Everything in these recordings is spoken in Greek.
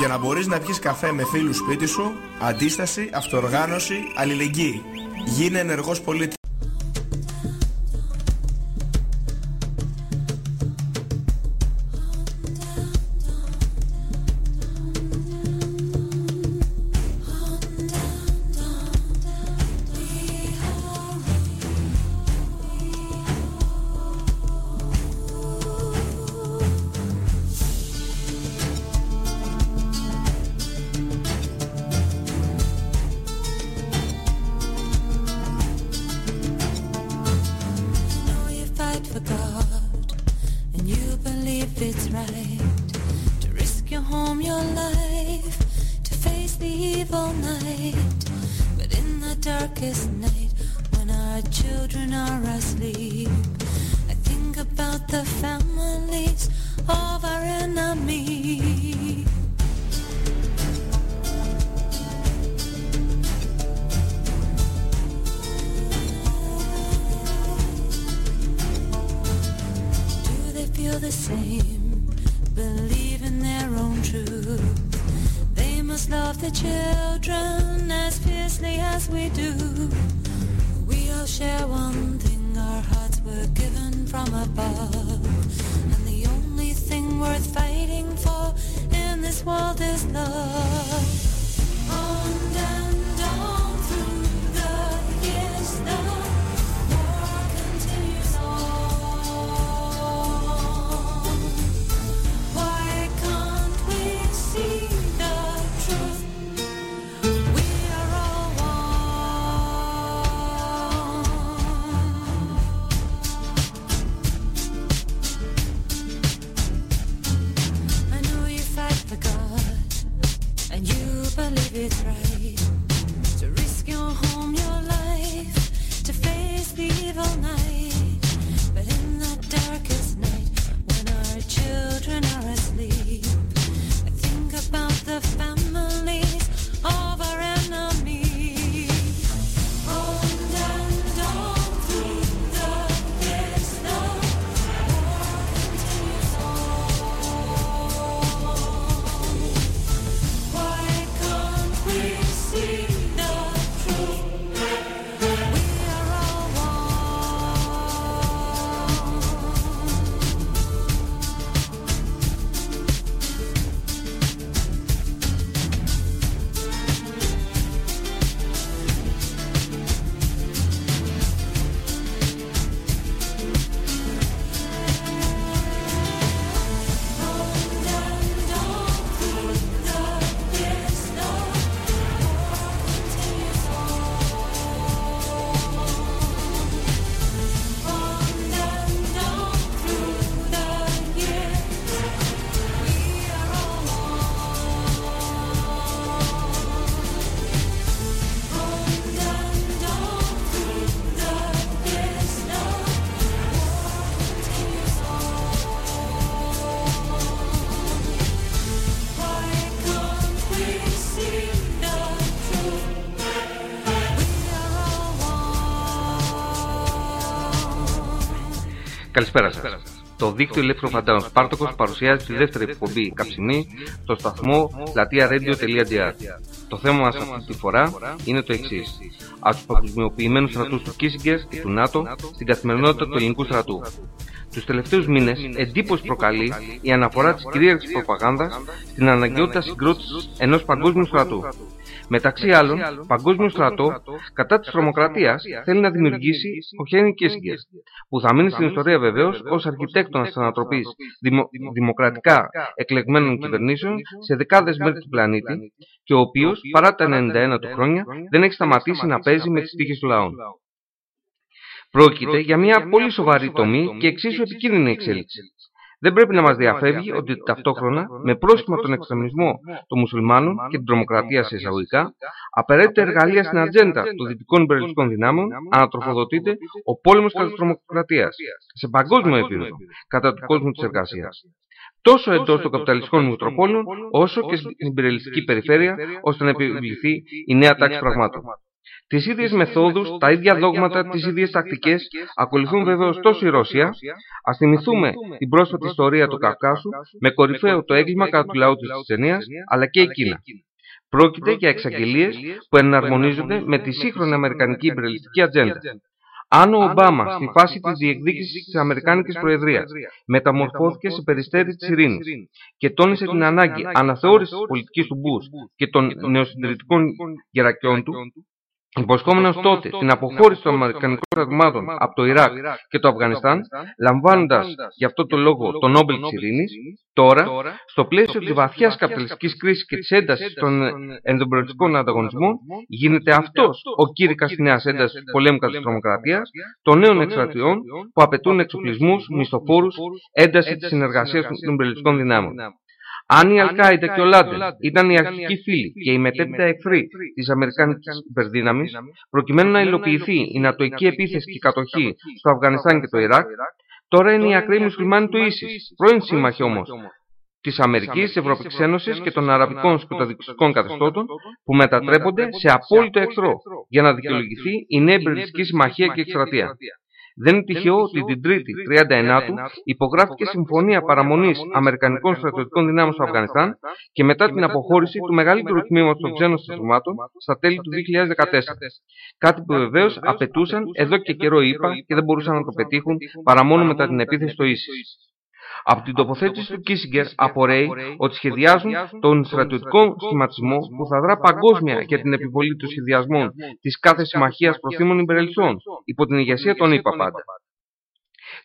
Για να μπορείς να πιεις καφέ με φίλους σπίτι σου, αντίσταση, αυτοοργάνωση, αλληλεγγύη. Γίνε ενεργός πολίτης. Καλησπέρα σας. Το δίκτυο Ελεύθερων Φαντάρων Σπάρτοκο παρουσιάζει τη δεύτερη εκπομπή καψιμί στο σταθμό πλατεία-radio.gr. Το θέμα μας αυτή τη φορά είναι το εξής. Από του παγκοσμιοποιημένους στρατούς του Κίσιγκερ και του ΝΑΤΟ στην καθημερινότητα του ελληνικού στρατού. Τους τελευταίους μήνες εντύπωση προκαλεί η αναφορά της κυρίαρχης προπαγάνδας στην αναγκαιότητα συγκρότησης ενός παγκόσμιου στρατού. Μεταξύ άλλων, Παγκόσμιο Στρατό κατά της τρομοκρατίας θέλει να δημιουργήσει ο Χένι Κίσιγκερ, που θα μείνει στην ιστορία βεβαίως ως αρχιτέκτονας της ανατροπή δημο, δημοκρατικά εκλεγμένων κυβερνήσεων σε δεκάδες μέρη του πλανήτη και ο οποίος παρά τα 91 του χρόνια δεν έχει σταματήσει να παίζει με τις τύχε του λαού. Πρόκειται για μια πολύ σοβαρή τομή και εξίσου επικίνδυνη εξέλιξη. Δεν πρέπει να μας διαφεύγει ότι ταυτόχρονα, με πρόσχημα τον εξτρεμισμό των μουσουλμάνων και την τρομοκρατία σε εισαγωγικά, απαραίτητα εργαλεία στην ατζέντα των δυτικών υπερελιστικών δυνάμεων, ανατροφοδοτείται ο πόλεμος κατά της τρομοκρατίας σε παγκόσμιο επίπεδο κατά του κόσμου της εργασίας. Τόσο εντός των καπιταλιστικών μητροπόλεων, όσο και στην υπερελιστική περιφέρεια, ώστε να επιβληθεί η νέα τάξη πραγμάτων. Τις ίδιες μεθόδους, τα ίδια δόγματα, τις ίδιες τακτικές ακολουθούν βεβαίω τόσο η Ρωσία. Α θυμηθούμε την πρόσφατη ιστορία του Καυκάσου με κορυφαίο το έγκλημα κατά του λαού τη Τσετσενία, αλλά και η Κίνα. Πρόκειται για εξαγγελίες που εναρμονίζονται με τη σύγχρονη αμερικανική υπερελιστική ατζέντα. Αν ο Ομπάμα στη φάση της διεκδίκησης της Αμερικάνικης Προεδρίας μεταμορφώθηκε σε περιστέρι της ειρήνης και τόνισε την ανάγκη αναθεώρησης της πολιτικής του Μπούς και των νεοσυντηρητικών γερακιών του, υποσχόμενος τότε την αποχώρηση των Αμερικανικών στρατευμάτων από το Ιράκ και το Αφγανιστάν, λαμβάνοντας γι' αυτό το λόγο το Νόμπελ της Ειρήνης, τώρα, στο πλαίσιο της βαθιάς καπιταλιστικής κρίσης και της έντασης των ενδομπροτικών ανταγωνισμών, γίνεται αυτός ο κήρυκας της νέας έντασης του πολέμου κατά της τρομοκρατίας, των νέων εξαρτιών που απαιτούν εξοπλισμούς, μισθοφόρους, ένταση της συνεργασίας των εμπρελιστικών δυνάμεων. Αν η Αλκάιντα και ο Λάντεν ήταν οι αρχικοί φίλοι και οι μετέπειτα εχθροί της Αμερικάνικης υπερδύναμης, προκειμένου να υλοποιηθεί η νατοική επίθεση και κατοχή στο Αφγανιστάν και το Ιράκ, τώρα είναι οι ακραίοι μουσουλμάνοι του ΙΣΙΣ, πρώην σύμμαχοι όμως της Αμερικής, της Ευρωπαϊκής Ένωσης και των Αραβικών σκοταδικιστικών καθεστώτων που μετατρέπονται σε απόλυτο εχθρό για να δικαιολογηθεί η νέα εμπεριστική συμμαχία και εκστρατεία. Δεν είναι τυχαίο ότι την Τρίτη, 39 του, υπογράφηκε συμφωνία παραμονής Αμερικανικών στρατιωτικών δυνάμεων στο Αφγανιστάν και μετά την αποχώρηση του μεγαλύτερου τμήματος των ξένων στρατιωτικών στα τέλη του 2014. Κάτι που βεβαίως απαιτούσαν εδώ και καιρό είπα και δεν μπορούσαν να το πετύχουν παρά μόνο μετά την επίθεση στο ΙΣΙ. Από την τοποθέτηση του Κίσιγκερ απορρέει ότι σχεδιάζουν τον στρατιωτικό σχηματισμό που θα δρά παγκόσμια για την επιβολή των σχεδιασμών της κάθε συμμαχίας προθήμων υπερελισσών υπό την ηγεσία των ΗΠΑ πάντα.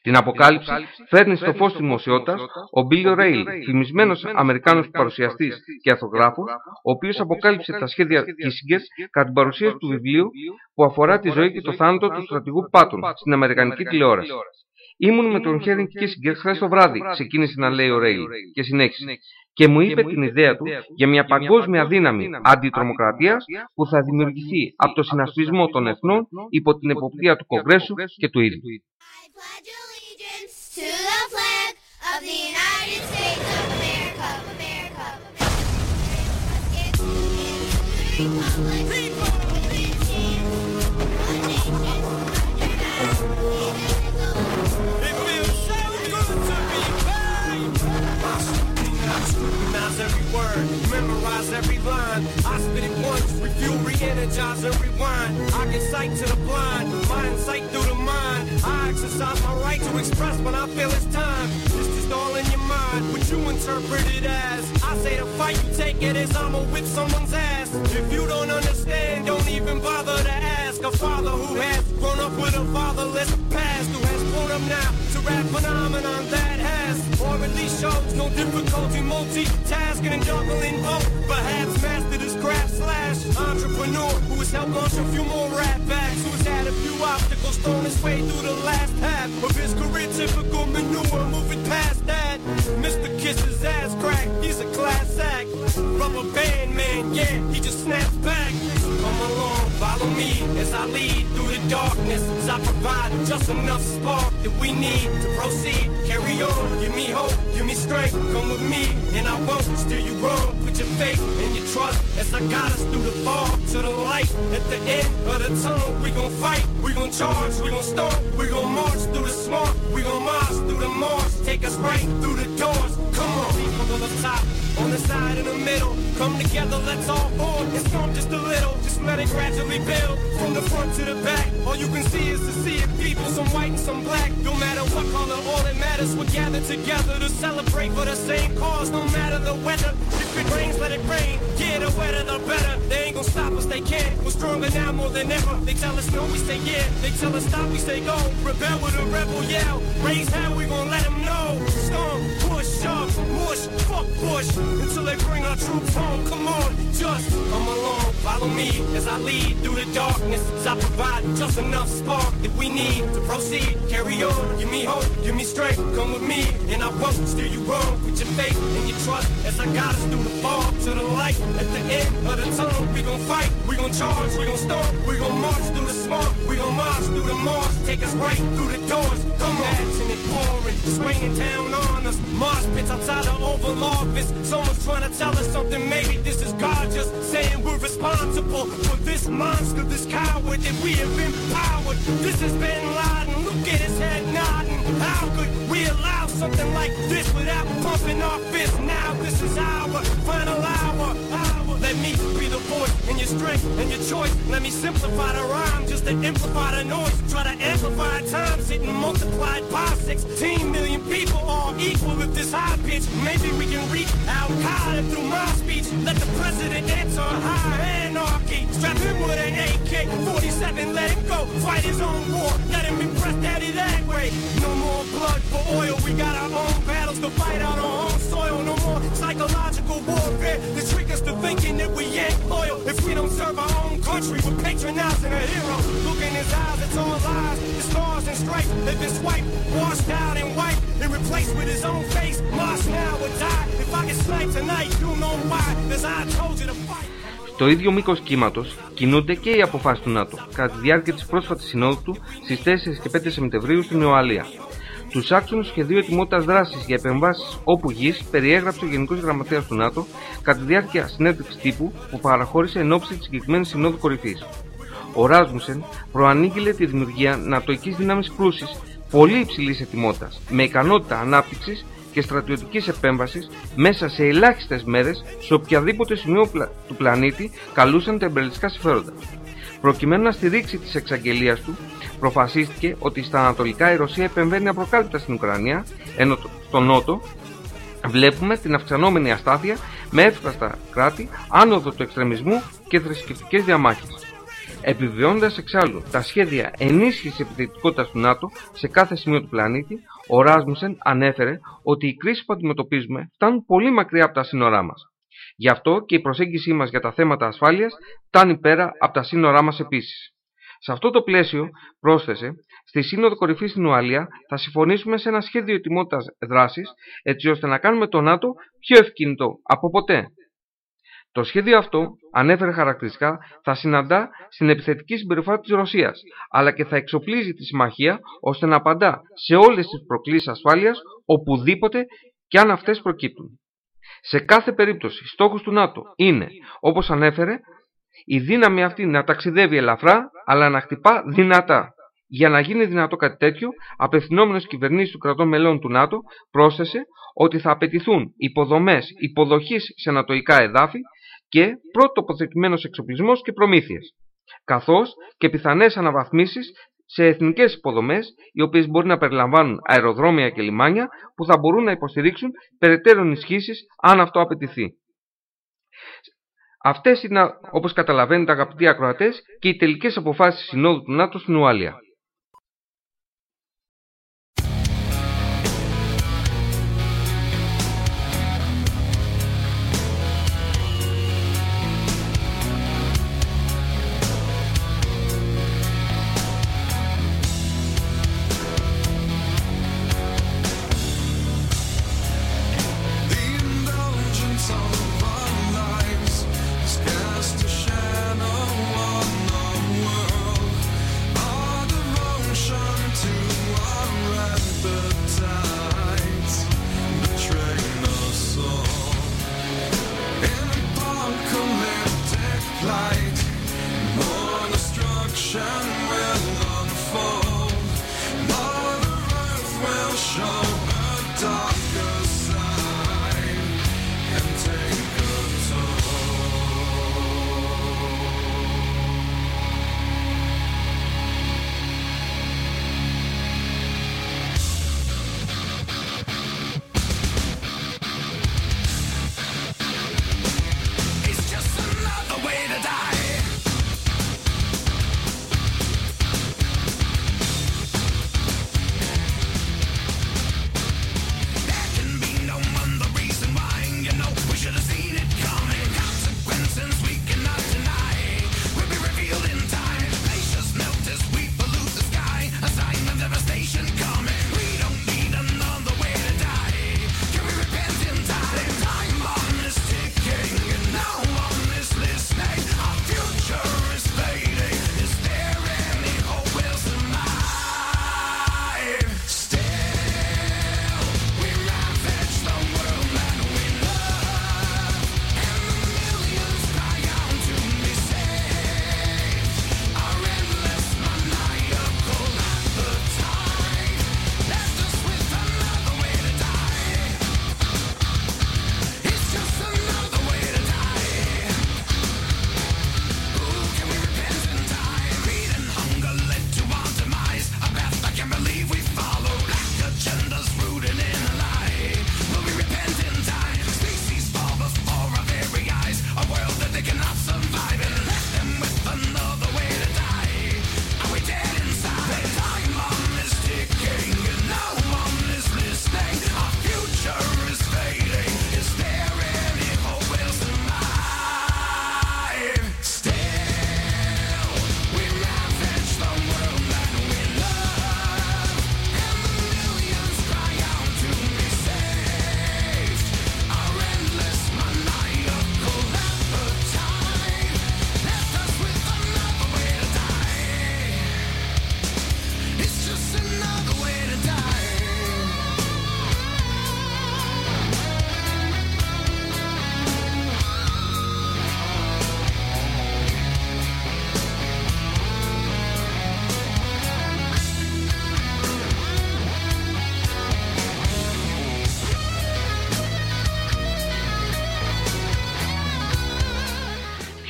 Την αποκάλυψη φέρνει στο φως της δημοσιότητας ο Μπίλιο Ρέιλ, φημισμένος Αμερικάνος παρουσιαστής και αθογράφο, ο οποίος αποκάλυψε τα σχέδια Κίσιγκερ κατά την παρουσίαση του βιβλίου που αφορά τη ζωή και το θάνατο του στρατηγού Πάτων στην Αμερικανική τηλεόραση. Ήμουν με τον Χέρινγκ Κίσιγκερ χθες το βράδυ, ξεκίνησε να λέει ο Ρέιλ και συνέχισε. Και μου είπε την ιδέα του για μια παγκόσμια δύναμη αντιτρομοκρατίας που θα δημιουργηθεί από το συνασπισμό των εθνών υπό την εποπτεία του Κογκρέσου και του ίδιου. Memorize every line. I spit it once, review, re-energize, and rewind. I get sight to the blind, mind sight through the mind. I exercise my right to express when I feel it's time. It's just all in your mind, what you interpret it as. I say the fight, you take it as I'ma whip someone's ass. If you don't understand, don't even bother to ask. A father who has grown up with a fatherless past, who has grown up now to rap phenomenon that or at least shows no difficulty multitasking and juggling both. Perhaps mastered his craft slash entrepreneur who has helped launch a few more rap acts, who has had a few obstacles thrown his way through the last half of his career. Typical manure, moving past that. Mr. Kiss's ass crack, he's a class act. Rubber band man, yeah, he just snaps back. Along, follow me as I lead through the darkness. As I provide just enough spark that we need to proceed. Carry on, give me hope, give me strength. Come with me, and I won't steer you wrong. Put your faith and your trust as I guide us through the fog to the light. At the end of the tunnel, we gon' fight, we gon' charge, we gon' storm, we gon' march through the smart, we gon' march through the march. Take us right through the on, the top, on the side, in the middle. Come together, let's all form. It's storm just a little, just let it gradually build. From the front to the back, all you can see is the sea of people, some white and some black. No matter what color, all that matters, we're gathered together to celebrate for the same cause. No matter the weather, if it rains, let it rain. Yeah, the wetter the better. They ain't gonna stop us, they can't. We're stronger now more than ever. They tell us no, we say yeah. They tell us stop, we say go. Rebel with a rebel yell. Raise hell, we gon' let them know. Storm, push, shove, mush, fuck push. Until they bring our troops home. Come on, just come along. Follow me as I lead through the darkness. As I provide just enough spark that we need to proceed. Carry on, give me hope, give me strength. Come with me, and I won't steer you wrong. Put your faith and your trust as I guide us through the fall to the light. At the end of the tunnel, we gon' fight, we gon' charge, we gon' storm, we gon' march through the smart, we gon' march through the march. Take us right through the doors. Come on, action it pouring, it's raining on us. Marsh pits outside the Oval Office. Someone's trying to tell us something. Maybe this is God just saying we're responsible for this monster, this coward that we have empowered. This has been Laden. Look at his head nodding. How could we allow something like this without pumping our fists? Now this is our final hour. hour. Let me be voice and your strength and your choice. Let me simplify the rhyme just to amplify the noise. Try to amplify times it multiplied by 16 million people all equal with this high pitch. Maybe we can reach Al Qaeda through my speech. Let the president answer high anarchy. Strap him with an AK 47, let him go. Fight his own war. Let him impress daddy that way. No more blood for oil. We got our own battles to fight on our own soil. No psychological warfare that trick us to thinking that we ain't loyal. If we don't serve our own country, we're patronizing a hero. Look in his eyes, it's all lies. The stars and stripes have been swiped, washed out and wiped, and replaced with his own face. Must now or die. If I get sniped tonight, you'll know why. Cause I told you to fight. Στο ίδιο μήκο κύματο κινούνται και οι αποφάσει του ΝΑΤΟ κατά τη διάρκεια τη πρόσφατη συνόδου του στι 4 και 5 Σεπτεμβρίου στην Ιωαλία. Τους άξονες σχεδίου ετοιμότητας δράσης για επεμβάσεις όπου γης περιέγραψε ο Γενικός Γραμματέας του ΝΑΤΟ κατά τη διάρκεια συνέντευξης τύπου που παραχώρησε εν ώψη της συγκεκριμένης Συνόδου Κορυφής. Ο Ράσμουσεν προανήγγειλε τη δημιουργία νατοική δύναμη πλούση πολύ υψηλής ετοιμότητας, με ικανότητα ανάπτυξης και στρατιωτικής επέμβασης μέσα σε ελάχιστες μέρες σε οποιαδήποτε σημείο του πλανήτη καλούσαν τα εμπελιστικά συμφέροντα. Προκειμένου να στηρίξει τις εξαγγελίες του, προφασίστηκε ότι στα ανατολικά η Ρωσία επεμβαίνει απροκάλυπτα στην Ουκρανία, ενώ στο νότο βλέπουμε την αυξανόμενη αστάθεια με εύθραστα κράτη, άνοδο του εξτρεμισμού και θρησκευτικές διαμάχες. Επιβεβαιώνοντας εξάλλου τα σχέδια ενίσχυσης επιθετικότητας του ΝΑΤΟ σε κάθε σημείο του πλανήτη, ο Ράσμουσεν ανέφερε ότι οι κρίσεις που αντιμετωπίζουμε φτάνουν πολύ μακριά από τα σύνορά μας. Γι' αυτό και η προσέγγιση μας για τα θέματα ασφάλειας φτάνει πέρα από τα σύνορά μας επίσης. Σε αυτό το πλαίσιο, πρόσθεσε, στη Σύνοδο Κορυφής στην Ουαλία θα συμφωνήσουμε σε ένα σχέδιο ετοιμότητας δράσης έτσι ώστε να κάνουμε το ΝΑΤΟ πιο ευκίνητο από ποτέ. Το σχέδιο αυτό, ανέφερε χαρακτηριστικά, θα συναντά στην επιθετική συμπεριφορά της Ρωσίας, αλλά και θα εξοπλίζει τη συμμαχία ώστε να απαντά σε όλες τις προκλήσεις ασφάλειας οπουδήποτε και αν αυτές προκύπτουν. Σε κάθε περίπτωση, στόχος του ΝΑΤΟ είναι, όπως ανέφερε, η δύναμη αυτή να ταξιδεύει ελαφρά, αλλά να χτυπά δυνατά. Για να γίνει δυνατό κάτι τέτοιο, απευθυνόμενος κυβερνήσεις του κρατών μελών του ΝΑΤΟ πρόσθεσε ότι θα απαιτηθούν υποδομές υποδοχής σε ανατοϊκά εδάφη και πρωτοποθετημένος εξοπλισμός και προμήθειες, καθώς και πιθανές αναβαθμίσεις σε εθνικές υποδομές, οι οποίες μπορεί να περιλαμβάνουν αεροδρόμια και λιμάνια, που θα μπορούν να υποστηρίξουν περαιτέρω ενισχύσεις αν αυτό απαιτηθεί. Αυτές είναι, όπως καταλαβαίνετε αγαπητοί ακροατές, και οι τελικές αποφάσεις Συνόδου του ΝΑΤΟ στην Ουαλία.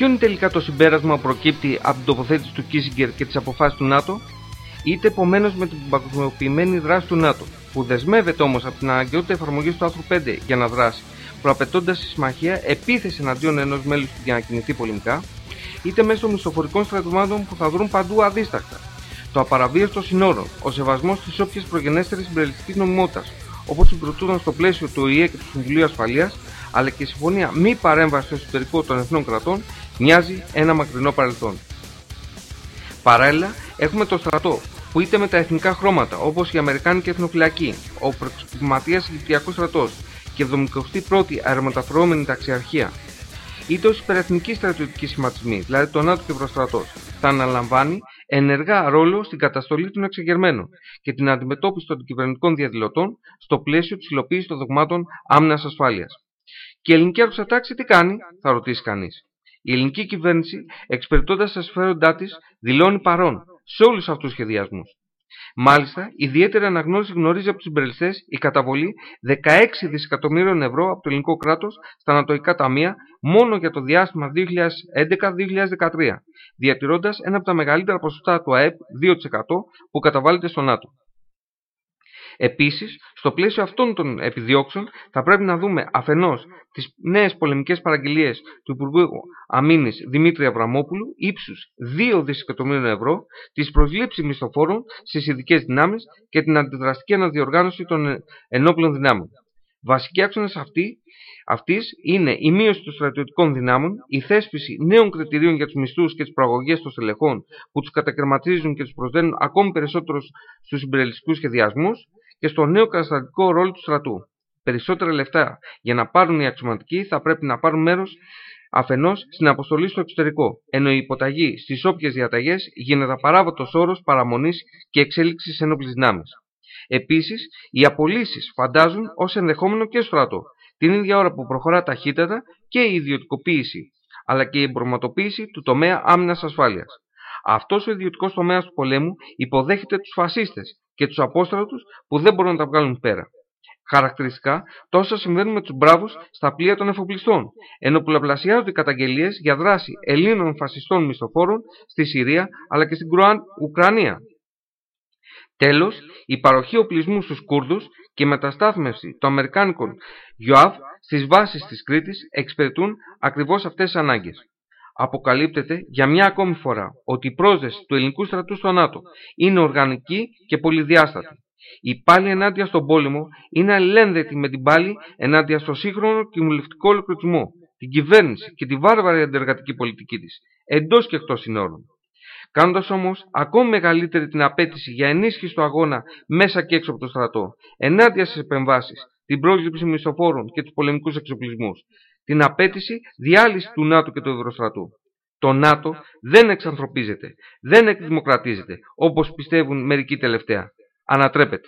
Ποιο είναι τελικά το συμπέρασμα που προκύπτει από την τοποθέτηση του Κίσιγκερ και τις αποφάσεις του ΝΑΤΟ, είτε επομένως με την παγκοσμιοποιημένη δράση του ΝΑΤΟ, που δεσμεύεται όμως από την αναγκαιότητα εφαρμογής του άρθρου 5 για να δράσει, προαπαιτώντας στη συμμαχία επίθεση εναντίον ενός μέλους για να κινηθεί πολεμικά, είτε μέσω μισθοφορικών στρατευμάτων που θα βρουν παντού αδίστακτα. Το απαραβίαστο συνόρων, ο σεβασμός τη όποια προγενέστερη συμπεριληπτικής νομιμότητας, όπως συγκροτούνταν στο πλαίσιο του ΟΗΕ και του Συμβουλίου Ασφαλείας, αλλά και η συμφωνία μη παρέμβασης στο εσωτερικό των εθνών κρατών, μοιάζει ένα μακρινό παρελθόν. Παράλληλα, έχουμε το στρατό, που είτε με τα εθνικά χρώματα, όπως η Αμερικάνικη Εθνοφυλακή, ο προεξυπηματία Αιγυπτιακό στρατός και 71η αερομεταφερόμενη ταξιαρχία, είτε ως υπερεθνική στρατιωτική σχηματισμή, δηλαδή το ΝΑΤΟ και ο Προστρατός, θα αναλαμβάνει ενεργά ρόλο στην καταστολή των εξεγερμένων και την αντιμετώπιση των κυβερνητικών διαδηλωτών στο πλαίσιο της υλοποίησης των δογμάτων άμυνας ασφάλειας. Και η ελληνική άρχουσα τάξη τι κάνει, θα ρωτήσει κανείς. Η ελληνική κυβέρνηση, εξυπηρετώντας τα συμφέροντά της, δηλώνει παρόν σε όλους αυτούς τους σχεδιασμούς. Μάλιστα, ιδιαίτερη αναγνώριση γνωρίζει από τους συμπεριληφτέ η καταβολή 16 δισεκατομμύριων ευρώ από το ελληνικό κράτος στα ανατολικά ταμεία μόνο για το διάστημα 2011-2013, διατηρώντας ένα από τα μεγαλύτερα ποσοστά του ΑΕΠ 2% που καταβάλλεται στο ΝΑΤΟ. Επίσης, στο πλαίσιο αυτών των επιδιώξεων θα πρέπει να δούμε αφενός τις νέες πολεμικές παραγγελίες του Υπουργού Αμήνης Δημήτρη Αβραμόπουλου ύψους 2 δισεκατομμύριων ευρώ, τις προσλήψεις μισθοφόρων στις ειδικές δυνάμεις και την αντιδραστική αναδιοργάνωση των ενόπλων δυνάμεων. Βασικοί άξονες αυτοί αυτής είναι η μείωση των στρατιωτικών δυνάμων, η θέσπιση νέων κριτηρίων για τους μισθούς και τις προαγωγές των στελεχών που τους κατακαιρματίζουν και τους προσδένουν ακόμη περισσότερο στους συμπεριλιστικού σχεδιασμούς και στο νέο καταστατικό ρόλο του στρατού. Περισσότερα λεφτά για να πάρουν οι αξιωματικοί θα πρέπει να πάρουν μέρος αφενός στην αποστολή στο εξωτερικό, ενώ η υποταγή στις όποιες διαταγές γίνεται απαράβατος όρος παραμονής και εξέλιξης ένοπλη δυνάμεις. Επίσης, οι απολύσεις φαντάζουν ως ενδεχόμενο και στρατό, την ίδια ώρα που προχωρά ταχύτατα και η ιδιωτικοποίηση, αλλά και η εμπορματοποίηση του τομέα άμυνας ασφάλειας. Αυτός ο ιδιωτικός τομέας του πολέμου υποδέχεται τους φασίστες και τους απόστρατους που δεν μπορούν να τα βγάλουν πέρα. Χαρακτηριστικά, τόσα συμβαίνουν με τους μπράβους στα πλοία των εφοπλιστών, ενώ πολλαπλασιάζονται οι καταγγελίες για δράση Ελλήνων φασιστών μισθοφόρων στη Συρία αλλά και στην Ουκρανία. Τέλος, η παροχή οπλισμού στους Κούρδους και η μεταστάθμευση των Αμερικάνικων ΙΟΑΒ στις βάσεις της Κρήτης εξυπηρετούν ακριβώς αυτές τις ανάγκες αποκαλύπτεται για μια ακόμη φορά ότι η πρόσδεση του ελληνικού στρατού στο ΝΑΤΟ είναι οργανική και πολυδιάστατη. Η πάλι ενάντια στον πόλεμο είναι αλληλένδετη με την πάλι ενάντια στο σύγχρονο και μουλευτικό ολοκληρωτισμό, την κυβέρνηση και τη βάρβαρη αντεργατική πολιτική της, εντός και εκτός συνόρων. Κάνοντας όμως ακόμη μεγαλύτερη την απέτηση για ενίσχυση του αγώνα μέσα και έξω από το στρατό, ενάντια στις επεμβάσεις, την πρόληψη μισθοφόρων και τους πολεμικούς εξοπλισμούς, την απέτηση διάλυσης του ΝΑΤΟ και του Ευρωστρατού. Το ΝΑΤΟ δεν εξανθρωπίζεται, δεν εκδημοκρατίζεται, όπως πιστεύουν μερικοί τελευταία. Ανατρέπεται.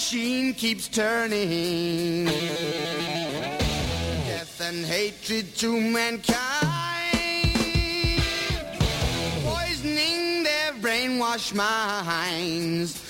machine keeps turning. Death and hatred to mankind, poisoning their brainwashed minds.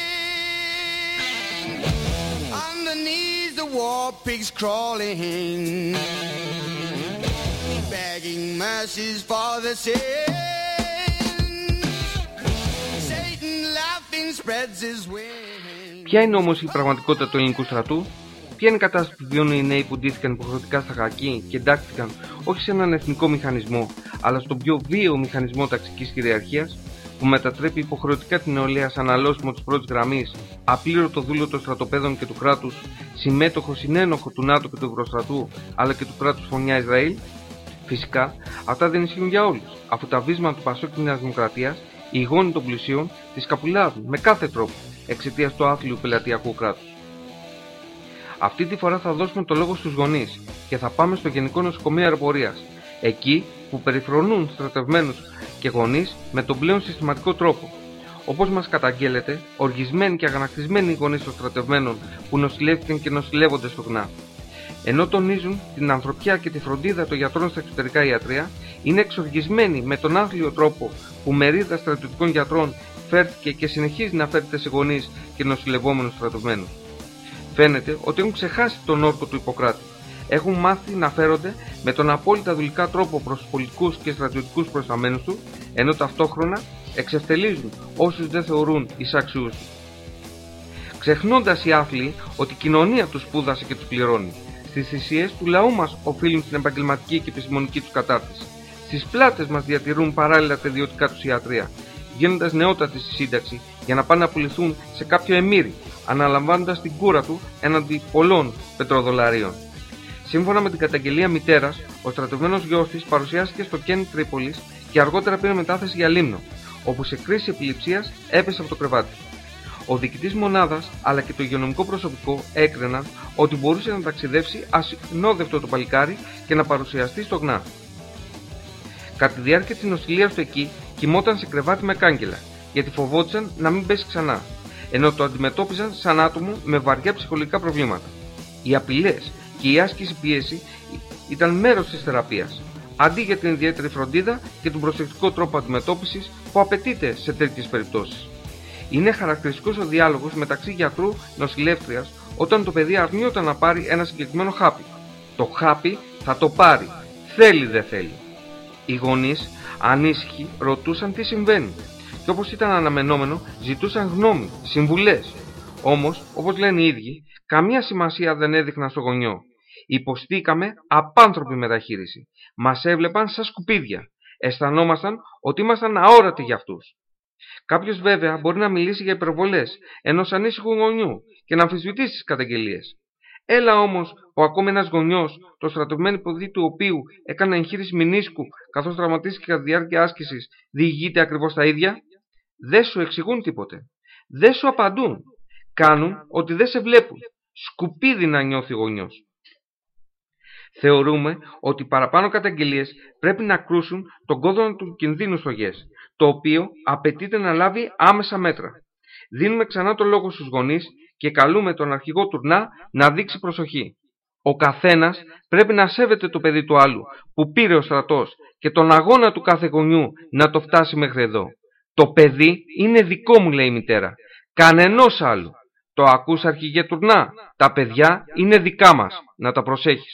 On the knees, the war pigs crawling, begging mercies for the sins. Satan laughing spreads his wings. Ποια είναι όμως η πραγματικότητα του ελληνικού στρατού, ποια είναι η κατάσταση που βιώνουν οι νέοι που ντύθηκαν υποχρεωτικά στα χακί και εντάχθηκαν όχι σε έναν εθνικό μηχανισμό, αλλά στον πιο βίαιο μηχανισμό ταξικής κυριαρχίας, που μετατρέπει υποχρεωτικά την νεολαία σαν αλώσιμο της πρώτης γραμμής, απλήρωτο δούλο των στρατοπέδων και του κράτους, συμμέτοχο συνένοχο του ΝΑΤΟ και του Ευρωστρατού, αλλά και του κράτους φωνιά Ισραήλ. Φυσικά, αυτά δεν ισχύουν για όλους, αφού τα βίσματα του Πασόκ της Νέας Δημοκρατίας, οι γόνοι των πλουσίων, της καπουλάρουν με κάθε τρόπο εξαιτίας του άθλιου πελατειακού κράτους. Αυτή τη φορά θα δώσουμε το λόγο στους γονείς και θα πάμε στο Γενικό Νοσοκομείο Αεροπορίας, εκεί που περιφρονούν στρατευμένους και γονείς με τον πλέον συστηματικό τρόπο. Όπως μας καταγγέλλεται, οργισμένοι και αγανακτισμένοι οι γονείς των στρατευμένων που νοσηλεύτηκαν και νοσηλεύονται στο ΓΝΑ. Ενώ τονίζουν την ανθρωπιά και τη φροντίδα των γιατρών στα εξωτερικά ιατρία, είναι εξοργισμένοι με τον άθλιο τρόπο που μερίδα στρατιωτικών γιατρών φέρθηκε και συνεχίζει να φέρεται σε γονείς και νοσηλευόμενους στρατευμένους. Φαίνεται ότι έχουν ξεχάσει τον όρκο του Ιπποκράτη. Έχουν μάθει να φέρονται με τον απόλυτα δουλικά τρόπο προς τους πολιτικούς και στρατιωτικούς προϊσταμένους τους, ενώ ταυτόχρονα εξευτελίζουν όσους δεν θεωρούν εισάξιους τους. ξεχνώντας οι άθλοι ότι η κοινωνία τους σπούδασε και τους πληρώνει. Στις θυσίες του λαού μας οφείλουν την επαγγελματική και επιστημονική τους κατάρτιση. Στις πλάτες μας διατηρούν παράλληλα τα ιδιωτικά τους ιατρία, γίνοντας νεότατοι στη σύνταξη για να πάνε να πουληθούν σε κάποιο εμμύρι, αναλαμβάνοντας την κούρα του έναντι πολλών πετροδολαρίων. Σύμφωνα με την καταγγελία μητέρας, ο στρατευμένος γιος της παρουσιάστηκε στο Κέννη Τρίπολης και αργότερα πήρε μετάθεση για Λίμνο, όπου σε κρίση επιληψίας έπεσε από το κρεβάτι. Ο διοικητής μονάδας αλλά και το υγειονομικό προσωπικό έκριναν ότι μπορούσε να ταξιδέψει ασυνόδευτο το παλικάρι και να παρουσιαστεί στο ΓΝΑ. Κατά τη διάρκεια της νοσηλείας του εκεί, κοιμόταν σε κρεβάτι με κάγκελα, γιατί φοβόντουσαν να μην πέσει ξανά, ενώ το αντιμετώπιζαν σαν άτομο με βαριά ψυχολογικά προβλήματα. Οι απειλές και η άσκηση πίεση ήταν μέρος της θεραπείας, αντί για την ιδιαίτερη φροντίδα και τον προσεκτικό τρόπο αντιμετώπισης που απαιτείται σε τέτοιες περιπτώσεις. Είναι χαρακτηριστικός ο διάλογος μεταξύ γιατρού νοσηλεύτριας όταν το παιδί αρνιόταν να πάρει ένα συγκεκριμένο χάπι. Το χάπι θα το πάρει, θέλει δεν θέλει. Οι γονείς, ανήσυχοι, ρωτούσαν τι συμβαίνει και όπως ήταν αναμενόμενο, ζητούσαν γνώμη, συμβουλές. Όμως, όπως λένε οι ίδιοι, καμία σημασία δεν έδειχναν στο γονιό. Υποστήκαμε απάνθρωπη μεταχείριση. Μας έβλεπαν σαν σκουπίδια. Αισθανόμασταν ότι ήμασταν αόρατοι για αυτούς. Κάποιος βέβαια μπορεί να μιλήσει για υπερβολές ενός ανήσυχου γονιού και να αμφισβητήσει τις καταγγελίες. Έλα όμως που ακόμη ένας γονιός, το στρατευμένο παιδί του οποίου έκανε εγχείρηση μηνίσκου καθώς τραυματίστηκε κατά τη διάρκεια άσκησης, διηγείται ακριβώς τα ίδια; Δεν σου εξηγούν τίποτε. Δεν σου απαντούν. Κάνουν ότι δεν σε βλέπουν. Σκουπίδι να νιώθει ο γονιός. Θεωρούμε ότι οι παραπάνω καταγγελίες πρέπει να κρούσουν τον κόδωνα του κινδύνου στο ΓΕΣ, το οποίο απαιτείται να λάβει άμεσα μέτρα. Δίνουμε ξανά το λόγο στους γονείς και καλούμε τον αρχηγό τουρνά να δείξει προσοχή. Ο καθένας πρέπει να σέβεται το παιδί του άλλου που πήρε ο στρατός και τον αγώνα του κάθε γονιού να το φτάσει μέχρι εδώ. Το παιδί είναι δικό μου λέει η μητέρα. Κανενός άλλου. Το ακούς αρχηγέ τουρνά. Τα παιδιά είναι δικά μας. Να τα προσέχεις.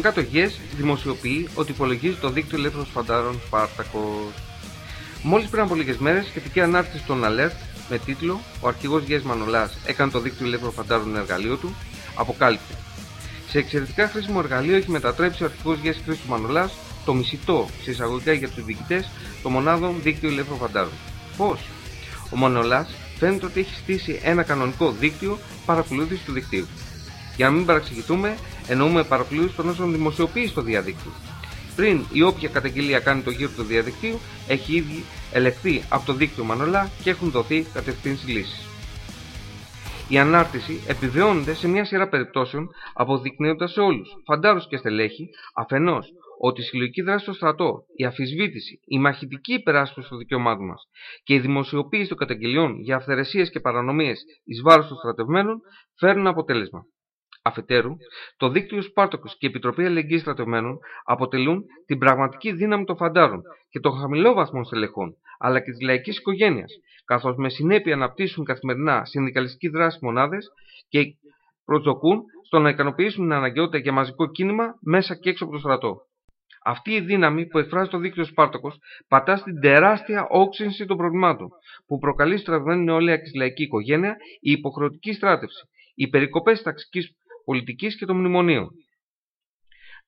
ξαφνικά το ΓΕΣ δημοσιοποιεί ότι υπολογίζει το δίκτυο ελεύθερων φαντάρων Σπάρτακος. Μόλις πριν από λίγες μέρες, σχετική ανάρτηση στον Alert με τίτλο Ο αρχηγός ΓΕΣ Μανολάς έκανε το δίκτυο ελεύθερων φαντάρων εργαλείο του, αποκάλυψε. Σε εξαιρετικά χρήσιμο εργαλείο έχει μετατρέψει ο αρχηγός ΓΕΣ Χρήστος Μανολάς το μισητό σε εισαγωγικά για τους διοικητές των μονάδων δίκτυο ελεύθερων φαντάρων. Πώς; Ο Μανολάς φαίνεται ότι έχει στήσει ένα κανονικό δίκτυο παρακολούθησης του δικτύου. Για να μην παραξηγηθούμε, εννοούμε παρακολούθηση των όσων δημοσιοποιείς στο διαδίκτυο. Πριν η όποια καταγγελία κάνει το γύρο του διαδικτύου, έχει ήδη ελεγχθεί από το δίκτυο Μανολά και έχουν δοθεί κατευθύνσεις λύσεις. Η ανάρτηση επιβεβαιώνεται σε μια σειρά περιπτώσεων αποδεικνύοντα σε όλους, φαντάρους και στελέχη, αφενός ότι η συλλογική δράση στο στρατό, η αφισβήτηση, η μαχητική υπεράσπιση των δικαιωμάτων μας και η δημοσιοποίηση των καταγγελιών για αυθαιρεσίες και παρανομίες εις βάρος των στρατευμένων φέρνουν αποτέλεσμα. Αφετέρου, το δίκτυο Σπάρτοκος και η Επιτροπή Αλληλεγγύης Στρατευμένων αποτελούν την πραγματική δύναμη των φαντάρων και των χαμηλόβαθμων στελεχών, αλλά και της λαϊκής οικογένειας, καθώς με συνέπεια αναπτύσσουν καθημερινά συνδικαλιστική δράση μονάδες και προσδοκούν στο να ικανοποιήσουν την αναγκαιότητα για μαζικό κίνημα μέσα και έξω από το στρατό. Αυτή η δύναμη που εκφράζει το δίκτυο Σπάρτοκος πατά στην τεράστια όξυνση των προβλημάτων που προκαλεί στη στρατευμένη νεολαία και στη λαϊκή οικογένεια η υποχρεωτική στράτευση, οι περικοπές ταξικής πολιτικής και των μνημονίων.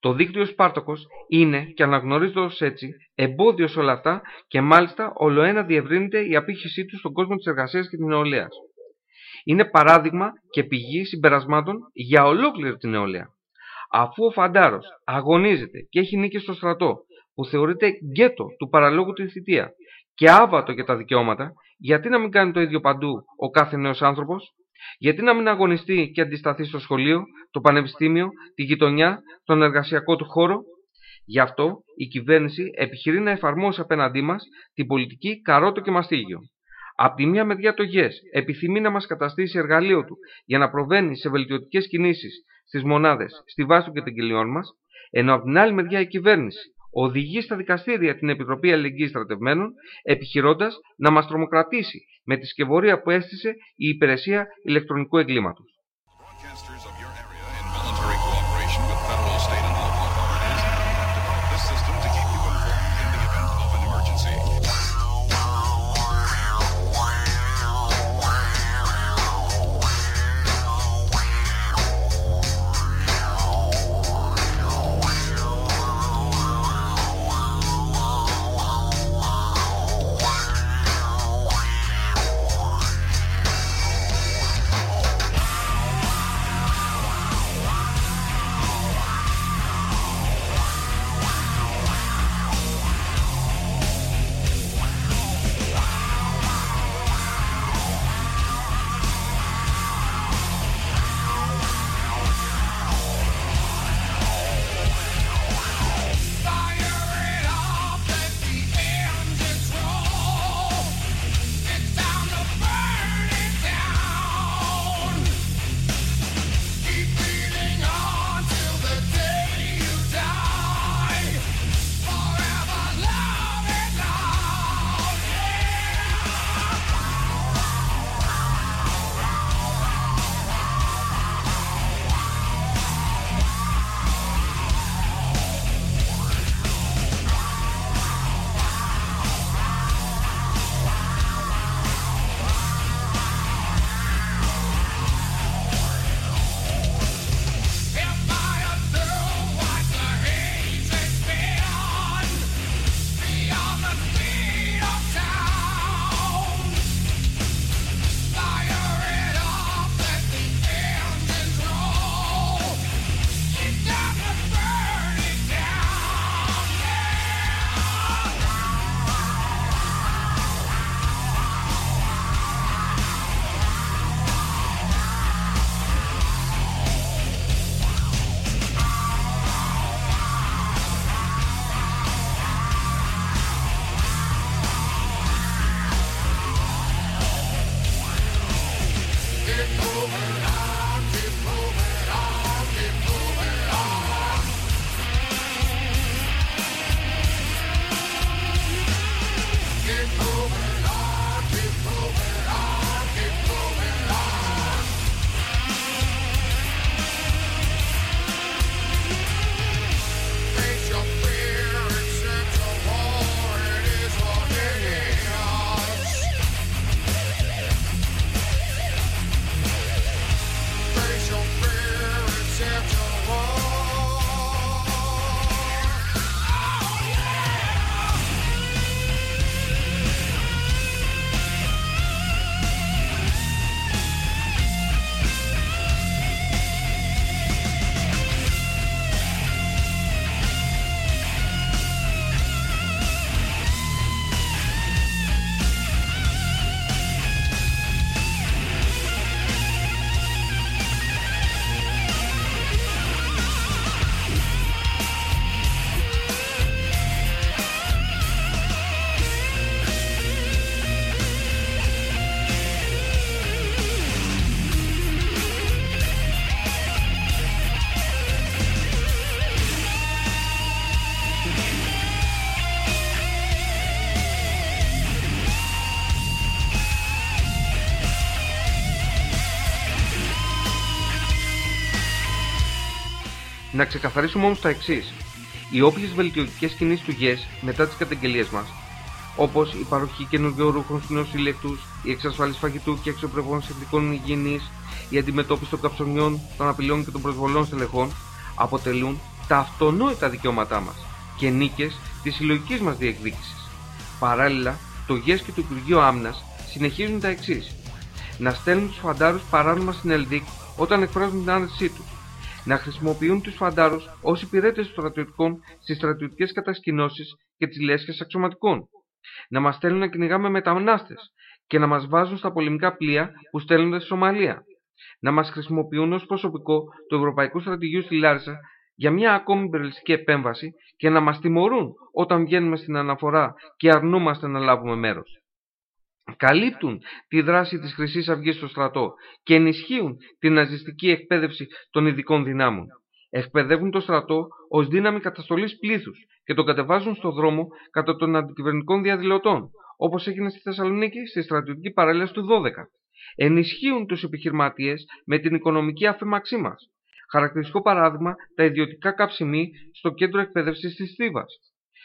Το δίκτυο Σπάρτοκος είναι και αναγνωρίζεται ως έτσι εμπόδιο σε όλα αυτά και μάλιστα ολοένα διευρύνεται η απήχησή του στον κόσμο της εργασίας και της νεολαίας. Είναι παράδειγμα και πηγή συμπερασμάτων για ολόκληρη την νεολαία. Αφού ο Φαντάρος αγωνίζεται και έχει νίκη στο στρατό που θεωρείται γκέτο του παραλόγου του θητεία και άβατο για τα δικαιώματα, γιατί να μην κάνει το ίδιο παντού ο κάθε νέος άνθρωπος; Γιατί να μην αγωνιστεί και αντισταθεί στο σχολείο, το πανεπιστήμιο, τη γειτονιά, τον εργασιακό του χώρο; Γι' αυτό η κυβέρνηση επιχειρεί να εφαρμόσει απέναντί μας την πολιτική καρότο και μαστίγιο. Απ' τη μία μεριά το ΓΕΣ επιθυμεί να μας καταστήσει εργαλείο του για να προβαίνει σε βελτιωτικές κινήσεις στις μονάδες στη βάση των καταγγελιών μας, ενώ από την άλλη μεριά η κυβέρνηση οδηγεί στα δικαστήρια την Επιτροπή Αλληλεγγύης Στρατευμένων, επιχειρώντας να μας τρομοκρατήσει με τη σκευωρία που έστησε η Υπηρεσία Ηλεκτρονικού Εγκλήματος. Να ξεκαθαρίσουμε όμως τα εξής. Οι όποιε βελτιωτικές κινήσεις του ΓΕΣ μετά τις καταγγελίες μας, όπως η παροχή καινούργιων ρούχων στου νεοσύλλεκτου, η εξασφάλιση φαγητού και αξιοπρεπών συνθηκών υγιεινής, η αντιμετώπιση των καψονιών, των απειλών και των προσβολών στελεχών, αποτελούν τα αυτονόητα δικαιώματά μας και νίκες της συλλογικής μας διεκδίκησης. Παράλληλα, το ΓΕΣ και το Υπουργείο Άμυνας συνεχίζουν τα εξής. Να στέλνουν τους φαντάρους παράνομα στην ΕΛΔΙΚ όταν εκφράζουν την άνεσή τους. Να χρησιμοποιούν τους φαντάρους ως υπηρέτες των στρατιωτικών στις στρατιωτικές κατασκηνώσεις και τις λέσχες αξιωματικών. Να μας στέλνουν να κυνηγάμε μετανάστες και να μας βάζουν στα πολεμικά πλοία που στέλνονται στη Σομαλία. Να μας χρησιμοποιούν ως προσωπικό του Ευρωπαϊκού Στρατηγίου στη Λάρισα για μια ακόμη υπερελιστική επέμβαση και να μας τιμωρούν όταν βγαίνουμε στην αναφορά και αρνούμαστε να λάβουμε μέρος. Καλύπτουν τη δράση της Χρυσής Αυγής στο στρατό και ενισχύουν την ναζιστική εκπαίδευση των ειδικών δυνάμων. Εκπαιδεύουν το στρατό ως δύναμη καταστολής πλήθους και το κατεβάζουν στο δρόμο κατά των αντικυβερνητικών διαδηλωτών, όπως έγινε στη Θεσσαλονίκη στη στρατιωτική παρέλαση του 12. Ενισχύουν τους επιχειρηματίες με την οικονομική αφήμαξή μας. Χαρακτηριστικό παράδειγμα τα ιδιωτικά καψιμί στο κέντρο εκπαίδευσης της Θήβας.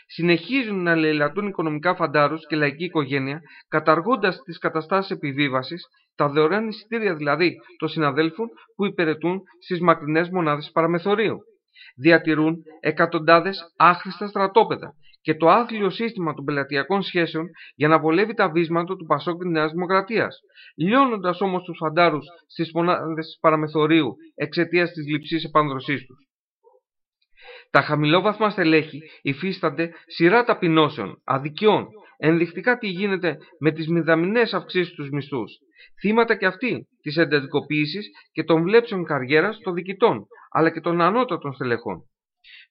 Συνεχίζουν να λαιλατούν οικονομικά φαντάρους και λαϊκή οικογένεια, καταργώντας τις καταστάσεις επιβίβασης, τα δωρεάν εισιτήρια δηλαδή των συναδέλφων που υπηρετούν στις μακρινές μονάδες παραμεθορίου. Διατηρούν εκατοντάδες άχρηστα στρατόπεδα και το άθλιο σύστημα των πελατειακών σχέσεων για να βολεύει τα βίσματα του Πασόκ της Νέας Δημοκρατίας. Λιώνοντας όμως τους φαντάρους στις μονάδες παραμεθορίου εξαιτίας της λειψής επάνδρωσή τους. Τα χαμηλόβαθμα στελέχη υφίστανται σειρά ταπεινώσεων, αδικιών, ενδεικτικά τι γίνεται με τις μηδαμινές αυξήσεις τους μισθούς, θύματα και αυτοί της εντατικοποίησης και των βλέψεων καριέρας των διοικητών, αλλά και των ανώτατων στελεχών.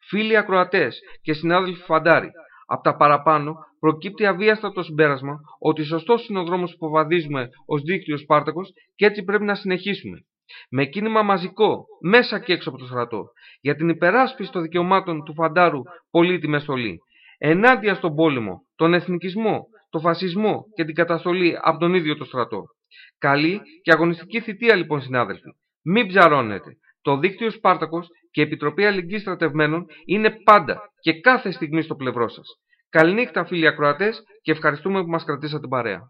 Φίλοι ακροατές και συνάδελφοι φαντάροι, από τα παραπάνω προκύπτει αβίαστα το συμπέρασμα ότι σωστός είναι ο δρόμος που βαδίζουμε ως δίκτυο Σπάρτακος και έτσι πρέπει να συνεχίσουμε. Με κίνημα μαζικό, μέσα και έξω από το στρατό, για την υπεράσπιση των δικαιωμάτων του φαντάρου πολίτη με στολή, ενάντια στον πόλεμο, τον εθνικισμό, τον φασισμό και την καταστολή από τον ίδιο το στρατό. Καλή και αγωνιστική θητεία λοιπόν συνάδελφοι. Μην ψαρώνετε. Το δίκτυο Σπάρτακος και η Επιτροπή Αλληλεγγύης Στρατευμένων είναι πάντα και κάθε στιγμή στο πλευρό σας. Καληνύχτα φίλοι ακροατές και ευχαριστούμε που μας κρατήσατε παρέα.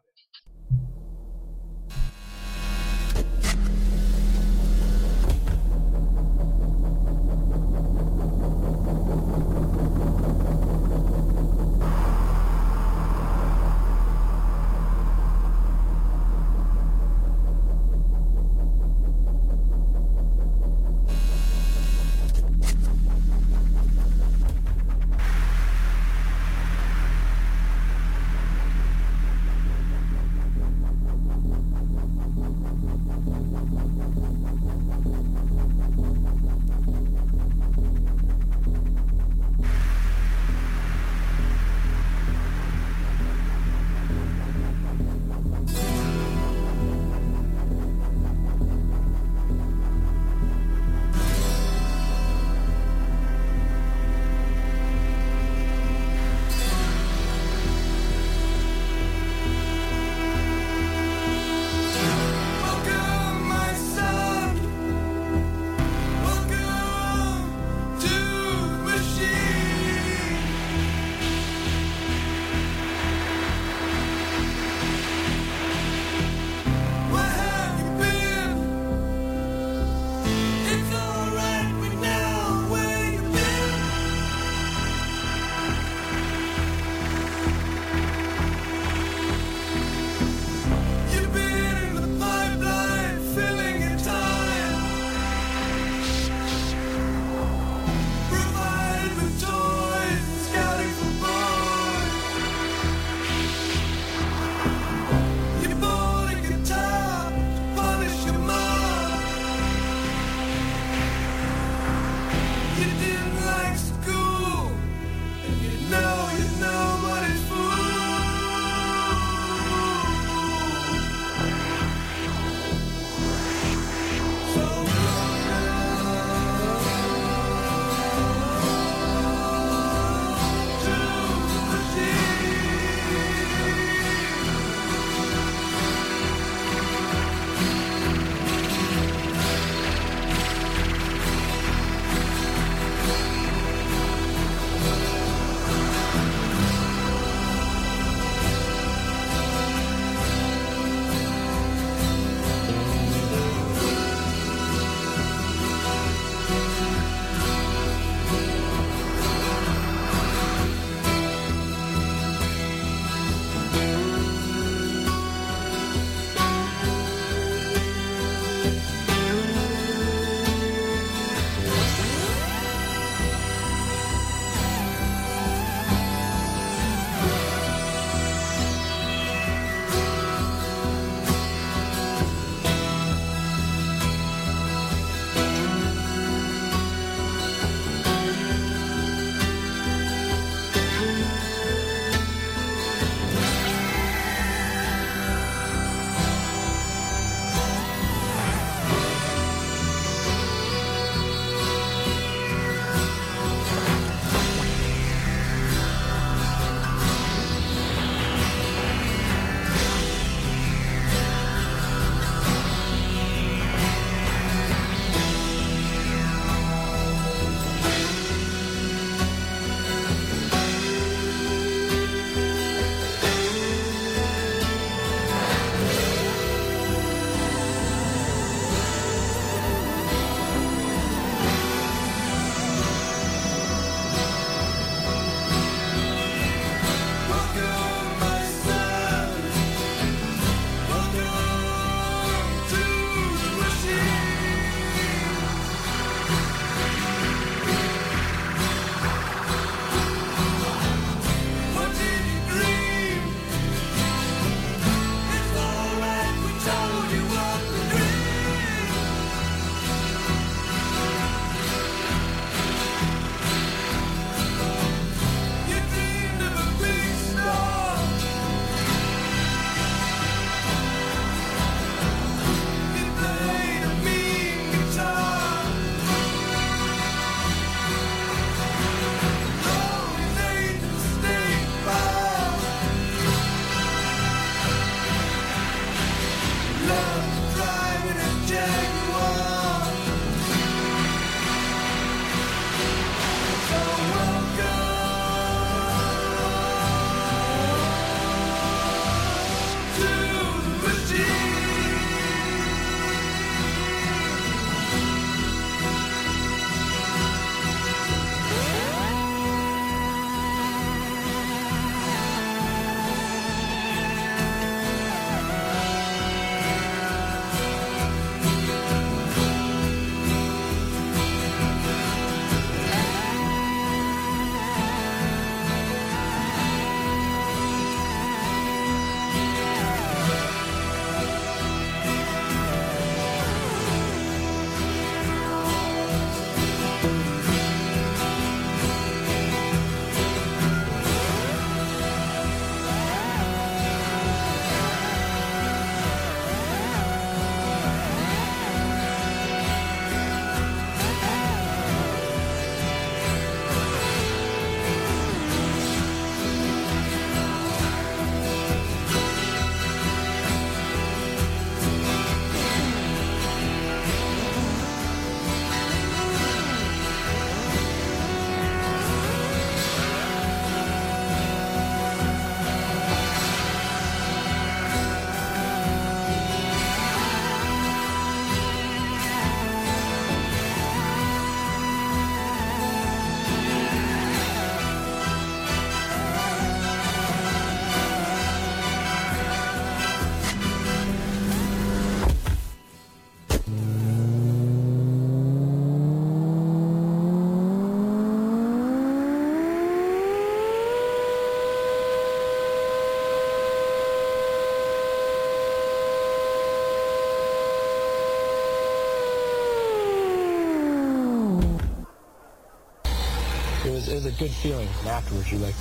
Good feeling. And afterwards, you're like,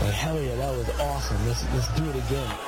like, hell yeah, that was awesome. Let's let's do it again.